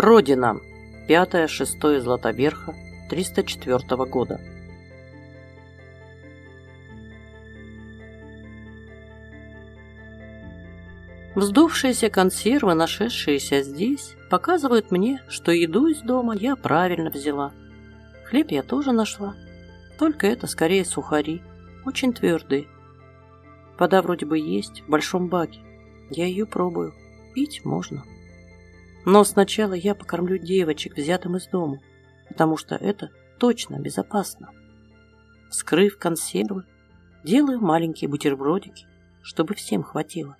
Родина. 5-6 Златоверха 304 года. Вздувшиеся консервы, нашедшиеся здесь, показывают мне, что еду из дома я правильно взяла. Хлеб я тоже нашла, только это скорее сухари, очень твердые. Вода вроде бы есть в большом баке, я ее пробую, пить можно. Но сначала я покормлю девочек, взятым из дома, потому что это точно безопасно. Вскрыв консервы, делаю маленькие бутербродики, чтобы всем хватило.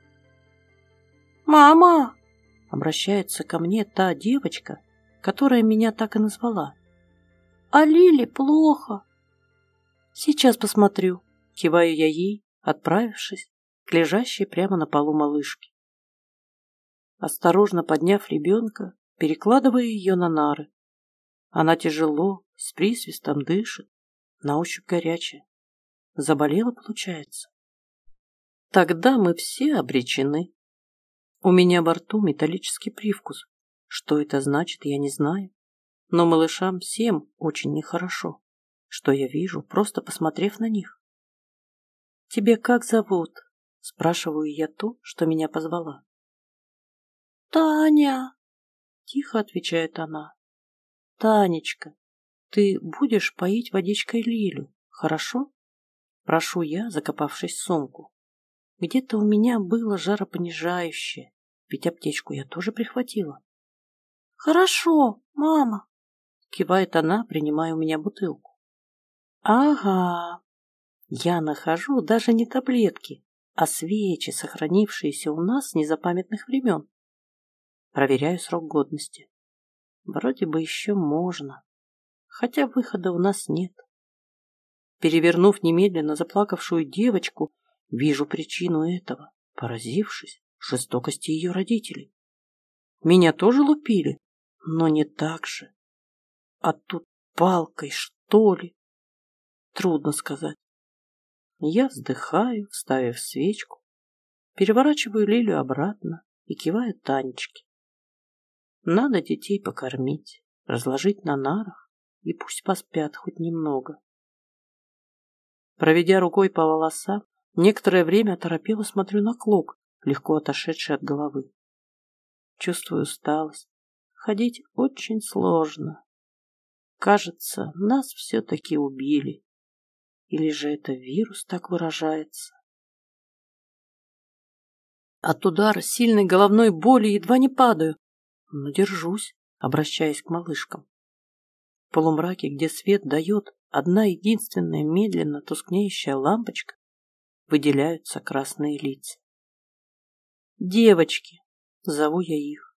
«Мама!» — обращается ко мне та девочка, которая меня так и назвала. «А Лиле плохо!» «Сейчас посмотрю», — киваю я ей, отправившись к лежащей прямо на полу малышке. Осторожно подняв ребенка, перекладываю ее на нары. Она тяжело, с присвистом дышит, на ощупь горячая. Заболела, получается. Тогда мы все обречены. У меня во рту металлический привкус. Что это значит, я не знаю. Но малышам всем очень нехорошо. Что я вижу, просто посмотрев на них. «Тебе как зовут?» – спрашиваю я ту, что меня позвала. «Таня!» – тихо отвечает она. «Танечка, ты будешь поить водичкой Лилю, хорошо?» Прошу я, закопавшись в сумку. Где-то у меня было жаропонижающее, ведь аптечку я тоже прихватила. Хорошо, мама, кивает она, принимая у меня бутылку. Ага. Я нахожу даже не таблетки, а свечи, сохранившиеся у нас с незапамятных времен. Проверяю срок годности. Вроде бы еще можно, хотя выхода у нас нет. Перевернув немедленно заплакавшую девочку, Вижу причину этого, поразившись жестокости ее родителей. Меня тоже лупили, но не так же. А тут палкой, что ли? Трудно сказать. Я вздыхаю, вставив свечку, переворачиваю Лилю обратно и киваю Танечке. Надо детей покормить, разложить на нарах, и пусть поспят хоть немного. Проведя рукой по волосам, Некоторое время оторопело смотрю на клок, легко отошедший от головы. Чувствую усталость. Ходить очень сложно. Кажется, нас все-таки убили. Или же это вирус так выражается? От удара сильной головной боли едва не падаю, но держусь, обращаясь к малышкам. В полумраке, где свет дает одна единственная медленно тускнеющая лампочка, выделяются красные лица. Девочки, зову я их.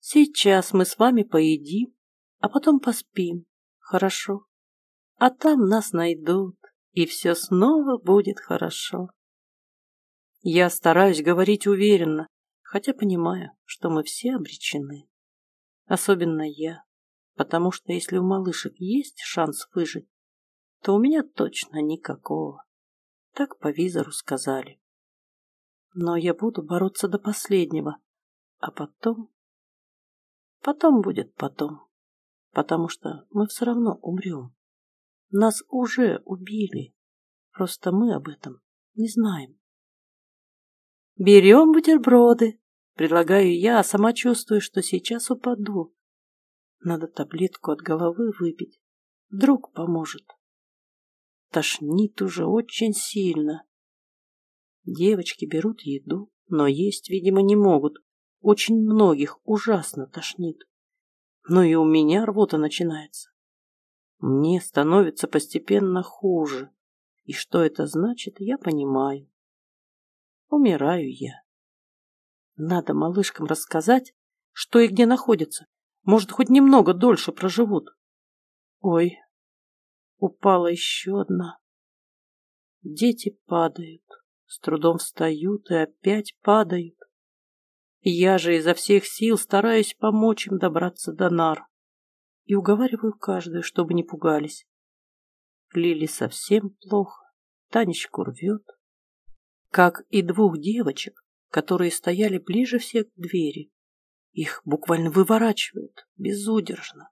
Сейчас мы с вами поедим, а потом поспим, хорошо? А там нас найдут, и все снова будет хорошо. Я стараюсь говорить уверенно, хотя понимаю, что мы все обречены. Особенно я, потому что если у малышек есть шанс выжить, то у меня точно никакого. Так по визору сказали. Но я буду бороться до последнего. А потом... Потом будет потом. Потому что мы все равно умрем. Нас уже убили. Просто мы об этом не знаем. Берем бутерброды. Предлагаю я, а сама чувствую, что сейчас упаду. Надо таблетку от головы выпить. Вдруг поможет. Тошнит уже очень сильно. Девочки берут еду, но есть, видимо, не могут. Очень многих ужасно тошнит. Но и у меня рвота начинается. Мне становится постепенно хуже. И что это значит, я понимаю. Умираю я. Надо малышкам рассказать, что и где находится. Может, хоть немного дольше проживут. Ой, Упала еще одна. Дети падают, с трудом встают и опять падают. Я же изо всех сил стараюсь помочь им добраться до нар и уговариваю каждую, чтобы не пугались. Лили совсем плохо, Танечку рвет. Как и двух девочек, которые стояли ближе всех к двери. Их буквально выворачивают безудержно.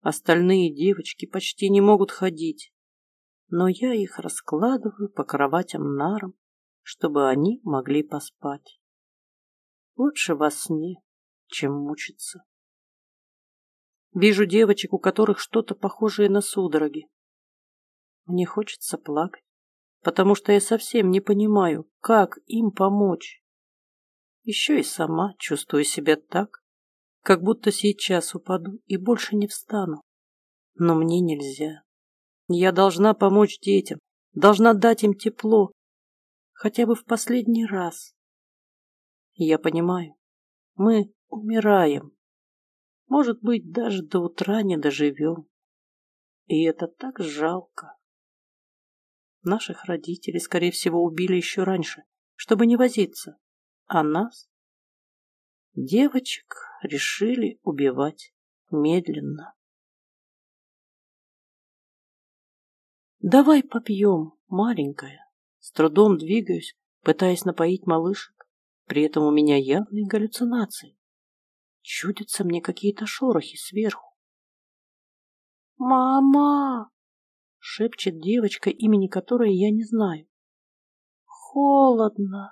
Остальные девочки почти не могут ходить, но я их раскладываю по кроватям нарам, чтобы они могли поспать. Лучше во сне, чем мучиться. Вижу девочек, у которых что-то похожее на судороги. Мне хочется плакать, потому что я совсем не понимаю, как им помочь. Еще и сама чувствую себя так, как будто сейчас упаду и больше не встану. Но мне нельзя. Я должна помочь детям, должна дать им тепло, хотя бы в последний раз. Я понимаю, мы умираем. Может быть, даже до утра не доживем. И это так жалко. Наших родителей, скорее всего, убили еще раньше, чтобы не возиться. А нас, девочек, решили убивать медленно. «Давай попьем, маленькая». С трудом двигаюсь, пытаясь напоить малышек. При этом у меня явные галлюцинации. Чудятся мне какие-то шорохи сверху. «Мама!» — шепчет девочка, имени которой я не знаю. «Холодно!»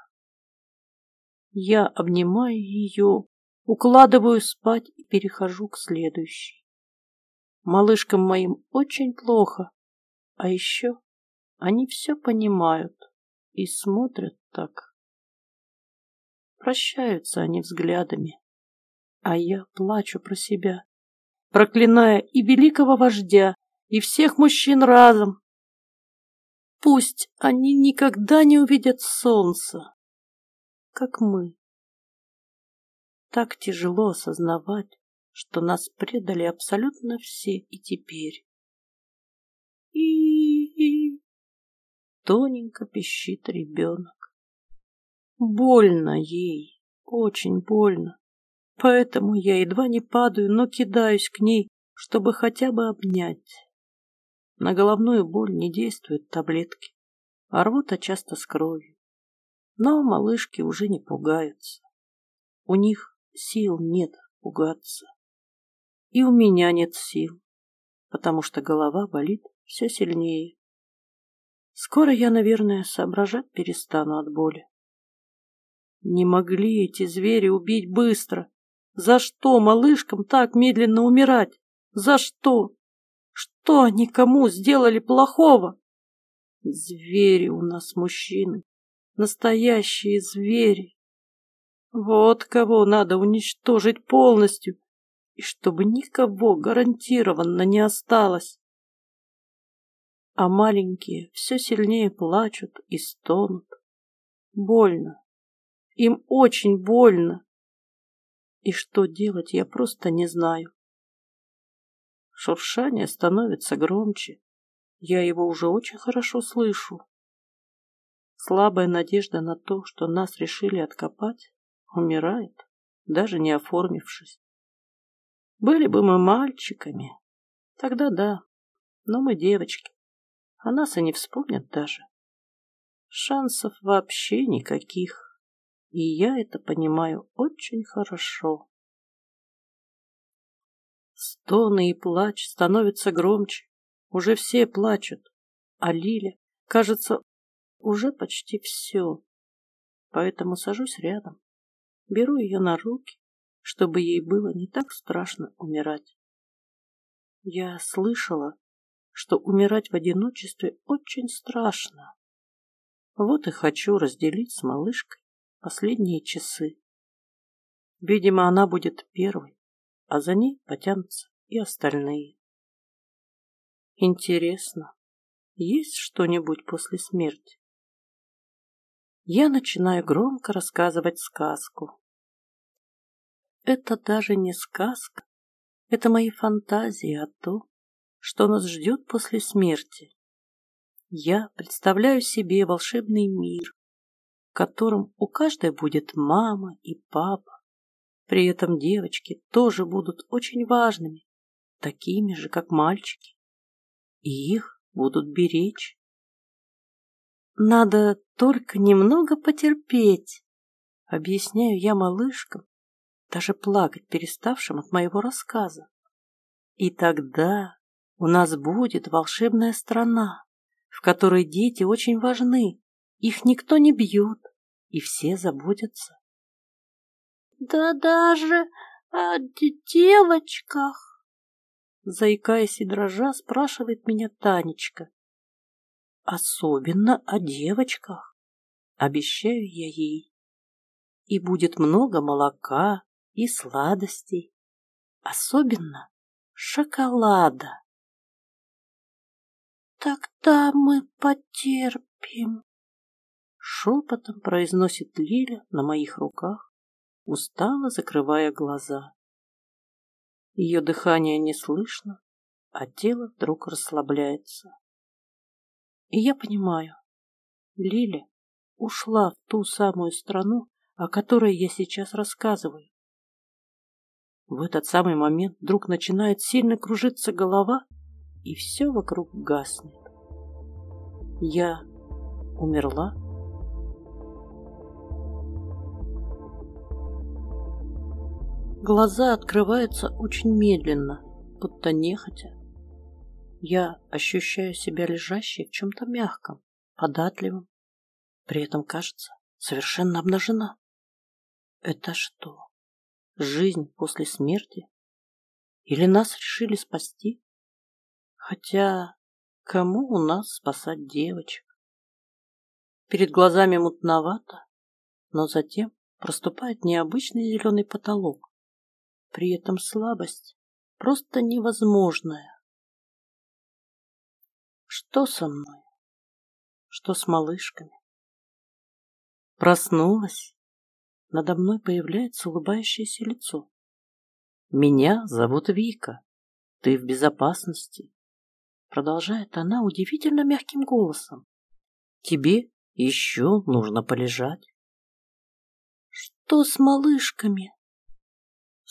Я обнимаю ее, укладываю спать и перехожу к следующей. Малышкам моим очень плохо, а еще они все понимают и смотрят так. Прощаются они взглядами, а я плачу про себя, проклиная и великого вождя, и всех мужчин разом. Пусть они никогда не увидят солнца, как мы. Так тяжело осознавать, что нас предали абсолютно все и теперь и Тоненько пищит ребенок. Больно ей, очень больно. Поэтому я едва не падаю, но кидаюсь к ней, чтобы хотя бы обнять. На головную боль не действуют таблетки, а рвота часто с кровью. Но малышки уже не пугаются. У них сил нет пугаться. И у меня нет сил, потому что голова болит все сильнее. Скоро я, наверное, соображать перестану от боли. Не могли эти звери убить быстро. За что малышкам так медленно умирать? За что? Что они кому сделали плохого? Звери у нас мужчины. Настоящие звери. Вот кого надо уничтожить полностью, и чтобы никого гарантированно не осталось а маленькие все сильнее плачут и стонут. Больно. Им очень больно. И что делать, я просто не знаю. Шуршание становится громче. Я его уже очень хорошо слышу. Слабая надежда на то, что нас решили откопать, умирает, даже не оформившись. Были бы мы мальчиками, тогда да, но мы девочки. О нас и не вспомнят даже. Шансов вообще никаких. И я это понимаю очень хорошо. Стоны и плач становятся громче. Уже все плачут. А Лиля, кажется, уже почти все. Поэтому сажусь рядом. Беру ее на руки, чтобы ей было не так страшно умирать. Я слышала, что умирать в одиночестве очень страшно. Вот и хочу разделить с малышкой последние часы. Видимо, она будет первой, а за ней потянутся и остальные. Интересно, есть что-нибудь после смерти? Я начинаю громко рассказывать сказку. Это даже не сказка, это мои фантазии о том, что нас ждет после смерти. Я представляю себе волшебный мир, в котором у каждой будет мама и папа. При этом девочки тоже будут очень важными, такими же, как мальчики. И их будут беречь. Надо только немного потерпеть, объясняю я малышкам, даже плакать переставшим от моего рассказа. И тогда у нас будет волшебная страна, в которой дети очень важны, их никто не бьет, и все заботятся. Да даже о девочках, заикаясь и дрожа, спрашивает меня Танечка. Особенно о девочках, обещаю я ей. И будет много молока и сладостей, особенно шоколада. Тогда мы потерпим, шепотом произносит Лиля на моих руках, устало закрывая глаза. Ее дыхание не слышно, а тело вдруг расслабляется. И я понимаю, Лиля ушла в ту самую страну, о которой я сейчас рассказываю. В этот самый момент вдруг начинает сильно кружиться голова, и все вокруг гаснет. Я умерла? Глаза открываются очень медленно, будто нехотя. Я ощущаю себя лежащей в чем-то мягком, податливом. При этом, кажется, совершенно обнажена. Это что, жизнь после смерти? Или нас решили спасти? Хотя, кому у нас спасать девочек? Перед глазами мутновато, но затем проступает необычный зеленый потолок, при этом слабость просто невозможная. Что со мной? Что с малышками? Проснулась. Надо мной появляется улыбающееся лицо. Меня зовут Вика. Ты в безопасности. Продолжает она удивительно мягким голосом. Тебе еще нужно полежать. Что с малышками?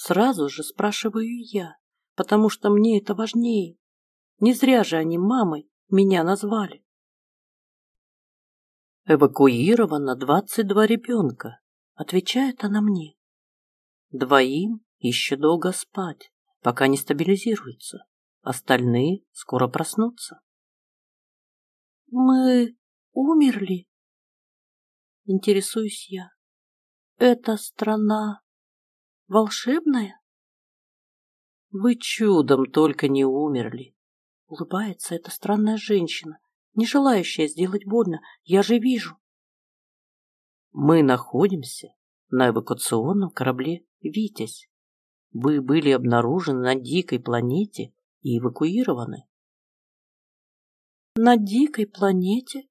Сразу же спрашиваю я, потому что мне это важнее. Не зря же они мамой меня назвали. Эвакуировано двадцать два ребенка, отвечает она мне. Двоим еще долго спать, пока не стабилизируются. Остальные скоро проснутся. Мы умерли? Интересуюсь я. Эта страна волшебная? Вы чудом только не умерли. Улыбается эта странная женщина, не желающая сделать больно. Я же вижу. Мы находимся на эвакуационном корабле «Витязь». Вы были обнаружены на дикой планете и эвакуированы. На дикой планете?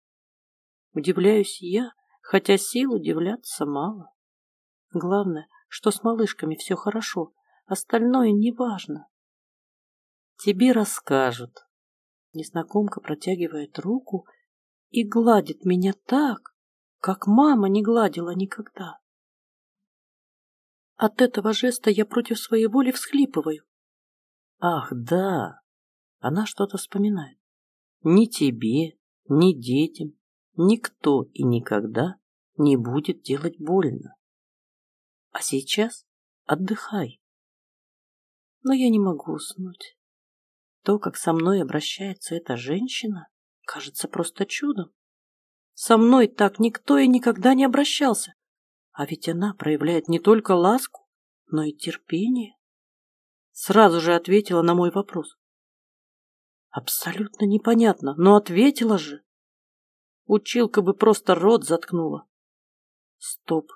Удивляюсь я, хотя сил удивляться мало. Главное, что с малышками все хорошо, остальное не важно. Тебе расскажут. Незнакомка протягивает руку и гладит меня так, как мама не гладила никогда. От этого жеста я против своей воли всхлипываю. Ах, да, она что-то вспоминает. Ни тебе, ни детям, никто и никогда не будет делать больно. А сейчас отдыхай. Но я не могу уснуть. То, как со мной обращается эта женщина, кажется просто чудом. Со мной так никто и никогда не обращался. А ведь она проявляет не только ласку, но и терпение. Сразу же ответила на мой вопрос. Абсолютно непонятно, но ответила же. Училка бы просто рот заткнула. Стоп,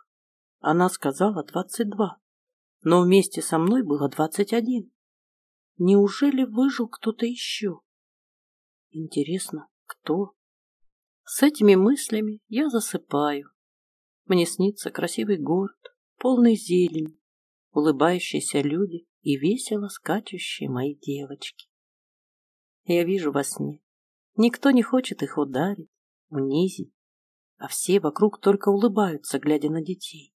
она сказала двадцать два, но вместе со мной было двадцать один. Неужели выжил кто-то еще? Интересно, кто? С этими мыслями я засыпаю. Мне снится красивый город, полный зелени, улыбающиеся люди и весело скачущие мои девочки. Я вижу во сне. Никто не хочет их ударить, унизить, а все вокруг только улыбаются, глядя на детей.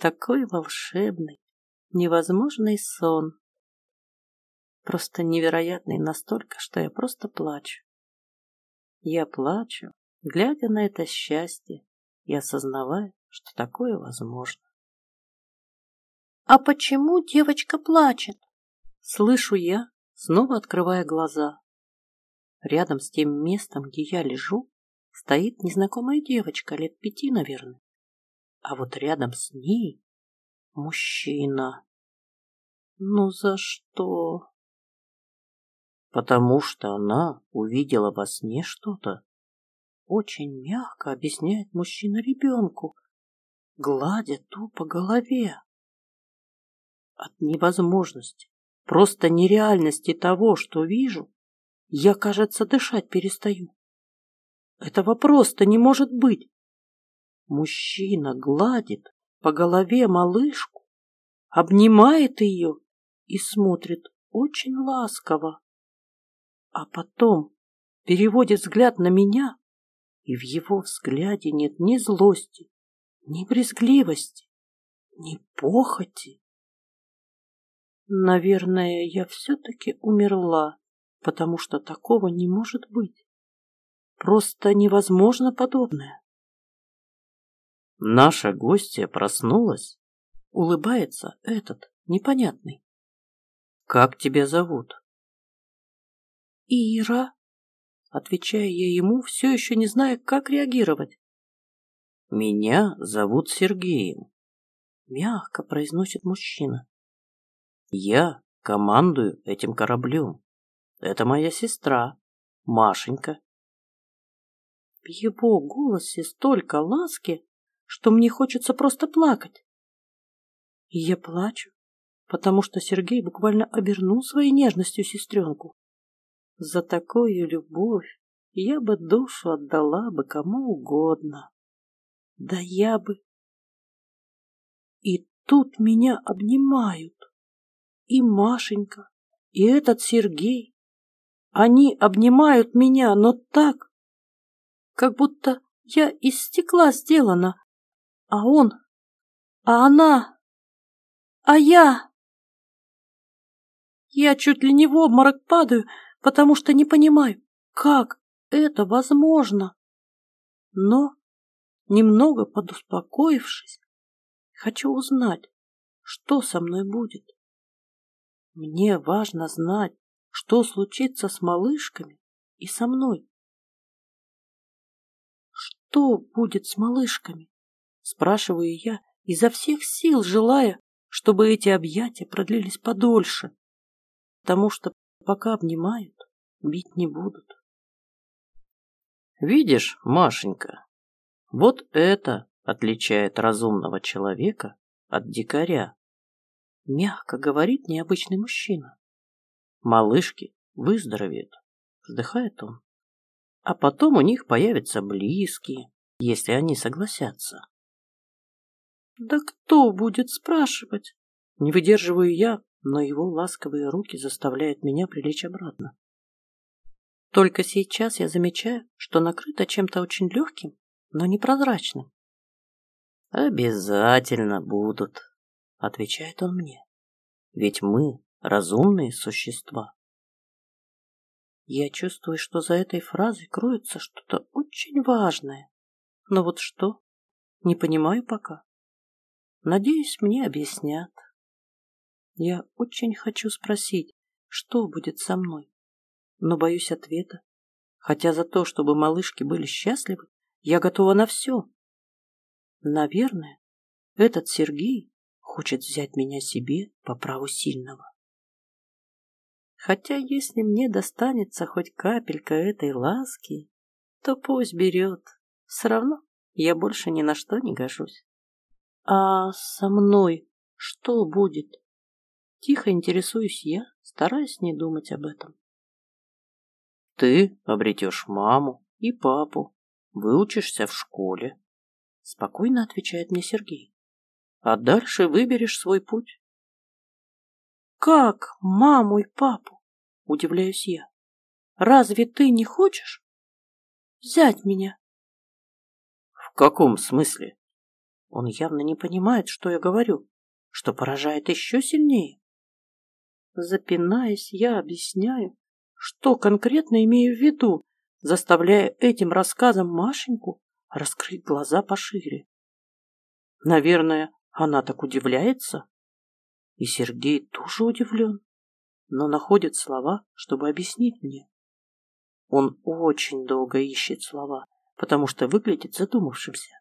Такой волшебный, невозможный сон. Просто невероятный настолько, что я просто плачу. Я плачу, глядя на это счастье и осознавая, что такое возможно. А почему девочка плачет? Слышу я, снова открывая глаза. Рядом с тем местом, где я лежу, стоит незнакомая девочка, лет пяти, наверное. А вот рядом с ней мужчина. Ну за что? Потому что она увидела во сне что-то. Очень мягко объясняет мужчина ребенку, гладя ту по голове. От невозможности, просто нереальности того, что вижу, я, кажется, дышать перестаю. Этого просто не может быть. Мужчина гладит по голове малышку, обнимает ее и смотрит очень ласково. А потом переводит взгляд на меня, и в его взгляде нет ни злости, ни брезгливости, ни похоти. Наверное, я все-таки умерла, потому что такого не может быть. Просто невозможно подобное. Наша гостья проснулась. Улыбается этот, непонятный. Как тебя зовут? Ира. Отвечая я ему, все еще не зная, как реагировать. Меня зовут Сергеем. Мягко произносит мужчина. Я командую этим кораблем. Это моя сестра, Машенька. Его голосе столько ласки, что мне хочется просто плакать. И я плачу, потому что Сергей буквально обернул своей нежностью сестренку. За такую любовь я бы душу отдала бы кому угодно. Да я бы... И тут меня обнимают. И Машенька, и этот Сергей. Они обнимают меня, но так, как будто я из стекла сделана, а он, а она, а я... Я чуть ли не в обморок падаю, потому что не понимаю, как это возможно. Но, немного подуспокоившись, хочу узнать, что со мной будет. Мне важно знать, что случится с малышками и со мной. Что будет с малышками? Спрашиваю я, изо всех сил желая, чтобы эти объятия продлились подольше, потому что пока обнимают, бить не будут. Видишь, Машенька, вот это отличает разумного человека от дикаря. Мягко говорит необычный мужчина. Малышки выздоровеют, вздыхает он. А потом у них появятся близкие, если они согласятся. Да кто будет спрашивать? Не выдерживаю я, но его ласковые руки заставляют меня прилечь обратно. Только сейчас я замечаю, что накрыто чем-то очень легким, но непрозрачным. «Обязательно будут», — отвечает он мне. «Ведь мы разумные существа». Я чувствую, что за этой фразой кроется что-то очень важное. Но вот что? Не понимаю пока. Надеюсь, мне объяснят. Я очень хочу спросить, что будет со мной, но боюсь ответа. Хотя за то, чтобы малышки были счастливы, я готова на все. Наверное, этот Сергей хочет взять меня себе по праву сильного. Хотя если мне достанется хоть капелька этой ласки, то пусть берет. Все равно я больше ни на что не гожусь. А со мной что будет? Тихо интересуюсь я, стараясь не думать об этом. Ты обретешь маму и папу, выучишься в школе. Спокойно отвечает мне Сергей. А дальше выберешь свой путь. Как маму и папу? Удивляюсь я. Разве ты не хочешь взять меня? В каком смысле? Он явно не понимает, что я говорю, что поражает еще сильнее. Запинаясь, я объясняю, что конкретно имею в виду, заставляя этим рассказом Машеньку раскрыть глаза пошире. Наверное, она так удивляется. И Сергей тоже удивлен, но находит слова, чтобы объяснить мне. Он очень долго ищет слова, потому что выглядит задумавшимся.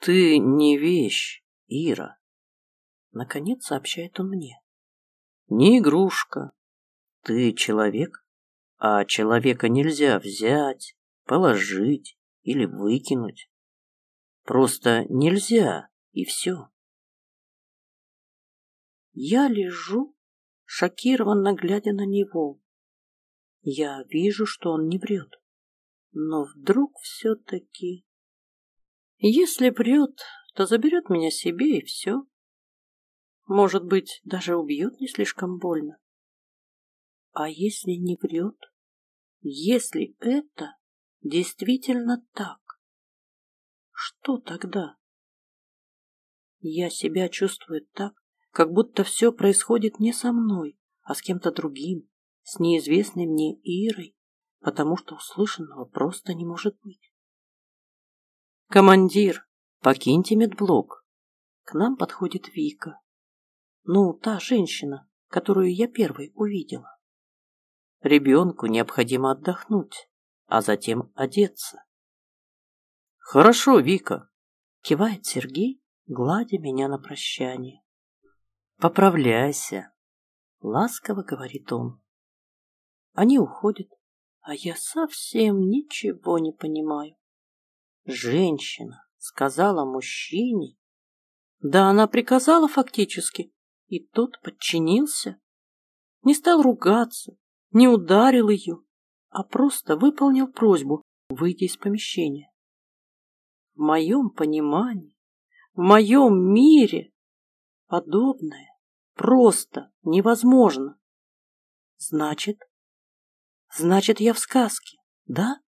«Ты не вещь, Ира», — наконец сообщает он мне. «Не игрушка. Ты человек, а человека нельзя взять, положить или выкинуть. Просто нельзя, и все. Я лежу, шокированно глядя на него. Я вижу, что он не врет. Но вдруг все-таки... Если врет, то заберет меня себе и все. Может быть, даже убьет не слишком больно. А если не врет? Если это действительно так, что тогда? Я себя чувствую так, как будто все происходит не со мной, а с кем-то другим, с неизвестной мне Ирой, потому что услышанного просто не может быть. «Командир, покиньте медблок!» К нам подходит Вика. Ну, та женщина, которую я первой увидела. Ребенку необходимо отдохнуть, а затем одеться. «Хорошо, Вика!» — кивает Сергей, гладя меня на прощание. «Поправляйся!» — ласково говорит он. Они уходят, а я совсем ничего не понимаю. Женщина сказала мужчине. Да она приказала фактически, и тот подчинился. Не стал ругаться, не ударил ее, а просто выполнил просьбу выйти из помещения. В моем понимании, в моем мире подобное просто невозможно. Значит, значит, я в сказке, да?